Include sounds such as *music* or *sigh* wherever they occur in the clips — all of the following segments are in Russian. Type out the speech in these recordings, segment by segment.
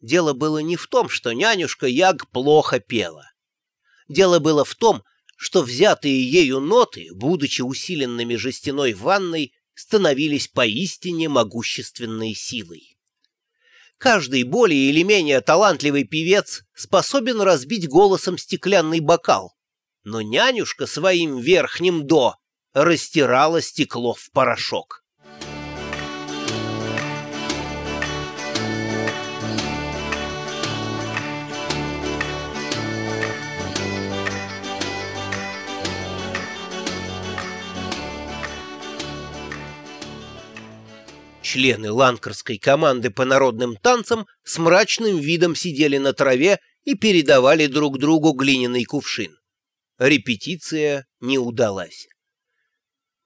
Дело было не в том, что нянюшка Яг плохо пела. Дело было в том, что взятые ею ноты, будучи усиленными жестяной ванной, становились поистине могущественной силой. Каждый более или менее талантливый певец способен разбить голосом стеклянный бокал, но нянюшка своим верхним «до» растирала стекло в порошок. Члены ланкарской команды по народным танцам с мрачным видом сидели на траве и передавали друг другу глиняный кувшин. Репетиция не удалась.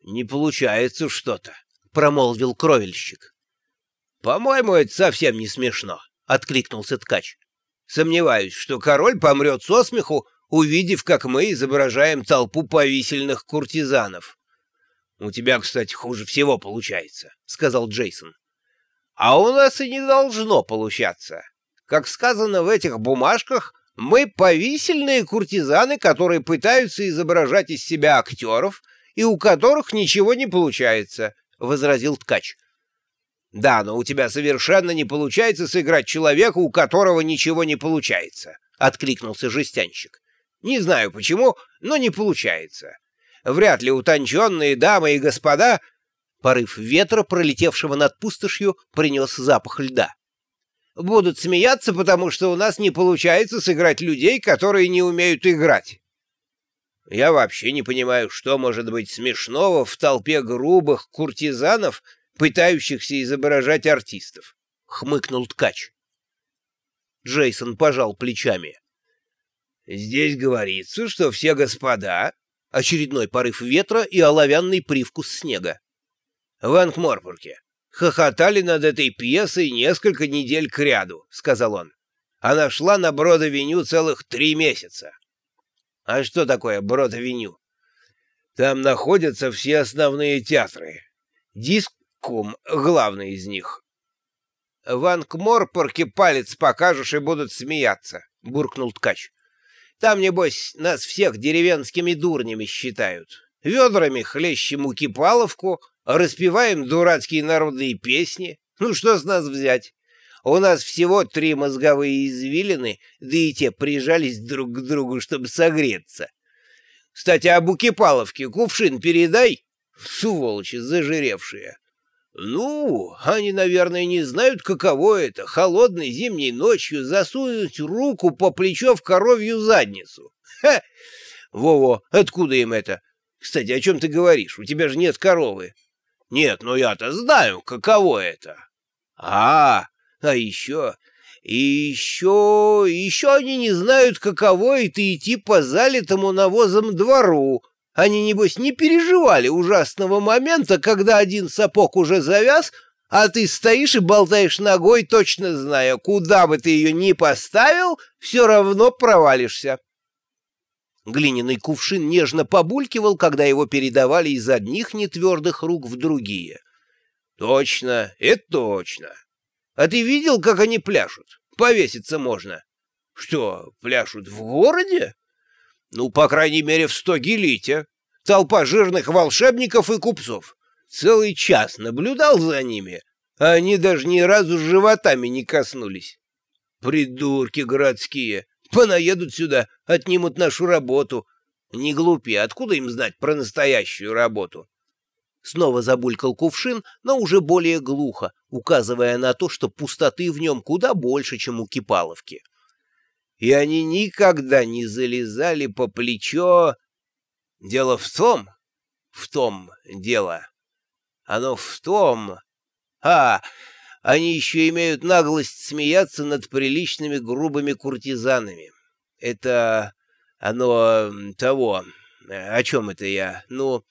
«Не получается что-то», — промолвил кровельщик. «По-моему, это совсем не смешно», — откликнулся ткач. «Сомневаюсь, что король помрет со смеху, увидев, как мы изображаем толпу повисельных куртизанов». «У тебя, кстати, хуже всего получается», — сказал Джейсон. «А у нас и не должно получаться. Как сказано в этих бумажках, мы повисельные куртизаны, которые пытаются изображать из себя актеров и у которых ничего не получается», — возразил ткач. «Да, но у тебя совершенно не получается сыграть человека, у которого ничего не получается», — откликнулся жестянщик. «Не знаю почему, но не получается. Вряд ли утонченные дамы и господа...» Порыв ветра, пролетевшего над пустошью, принес запах льда. «Будут смеяться, потому что у нас не получается сыграть людей, которые не умеют играть». «Я вообще не понимаю, что может быть смешного в толпе грубых куртизанов, пытающихся изображать артистов», — хмыкнул ткач. Джейсон пожал плечами. «Здесь говорится, что все господа очередной порыв ветра и оловянный привкус снега. В Анкморпурге хохотали над этой пьесой несколько недель кряду, — сказал он. Она шла на Брод-авеню целых три месяца. А что такое Брод-авеню? Там находятся все основные театры. Дискум — главный из них. В Анкморпорке палец покажешь и будут смеяться, — буркнул ткач. Там, небось, нас всех деревенскими дурнями считают. Ведрами хлещем у кипаловку, распеваем дурацкие народные песни. Ну, что с нас взять? У нас всего три мозговые извилины, да и те прижались друг к другу, чтобы согреться. Кстати, об Укипаловке кувшин передай, *laughs* сволочи зажиревшие. Ну, они, наверное, не знают, каково это, холодной зимней ночью засунуть руку по плечо в коровью задницу. Ха! Во-во, откуда им это? Кстати, о чем ты говоришь? У тебя же нет коровы. Нет, но я-то знаю, каково это. А, а еще... И еще... еще они не знают, каково это идти по залитому навозом двору, они, небось, не переживали ужасного момента, когда один сапог уже завяз, а ты стоишь и болтаешь ногой, точно зная, куда бы ты ее ни поставил, все равно провалишься. Глиняный кувшин нежно побулькивал, когда его передавали из одних нетвердых рук в другие. «Точно, это точно. А ты видел, как они пляшут? Повеситься можно». «Что, пляшут в городе?» Ну, по крайней мере, в Стогилите. Толпа жирных волшебников и купцов. Целый час наблюдал за ними, а они даже ни разу животами не коснулись. Придурки городские. Понаедут сюда, отнимут нашу работу. Не глупи, откуда им знать про настоящую работу? Снова забулькал кувшин, но уже более глухо, указывая на то, что пустоты в нем куда больше, чем у Кипаловки и они никогда не залезали по плечо. Дело в том, в том дело. Оно в том... А, они еще имеют наглость смеяться над приличными грубыми куртизанами. Это оно того... О чем это я? Ну,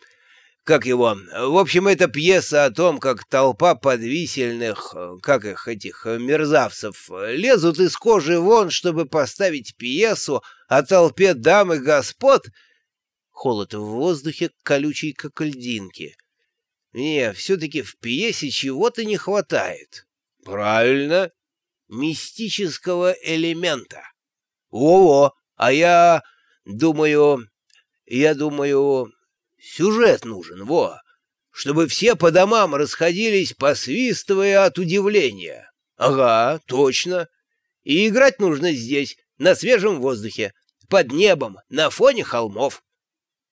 как его... В общем, это пьеса о том, как толпа подвисельных, как их, этих мерзавцев, лезут из кожи вон, чтобы поставить пьесу о толпе дам и господ. Холод в воздухе, колючий, как льдинки. Не, все-таки в пьесе чего-то не хватает. Правильно. мистического элемента. Во-во, а я думаю, я думаю, сюжет нужен, во, чтобы все по домам расходились, посвистывая от удивления. Ага, точно. И играть нужно здесь, на свежем воздухе, под небом, на фоне холмов.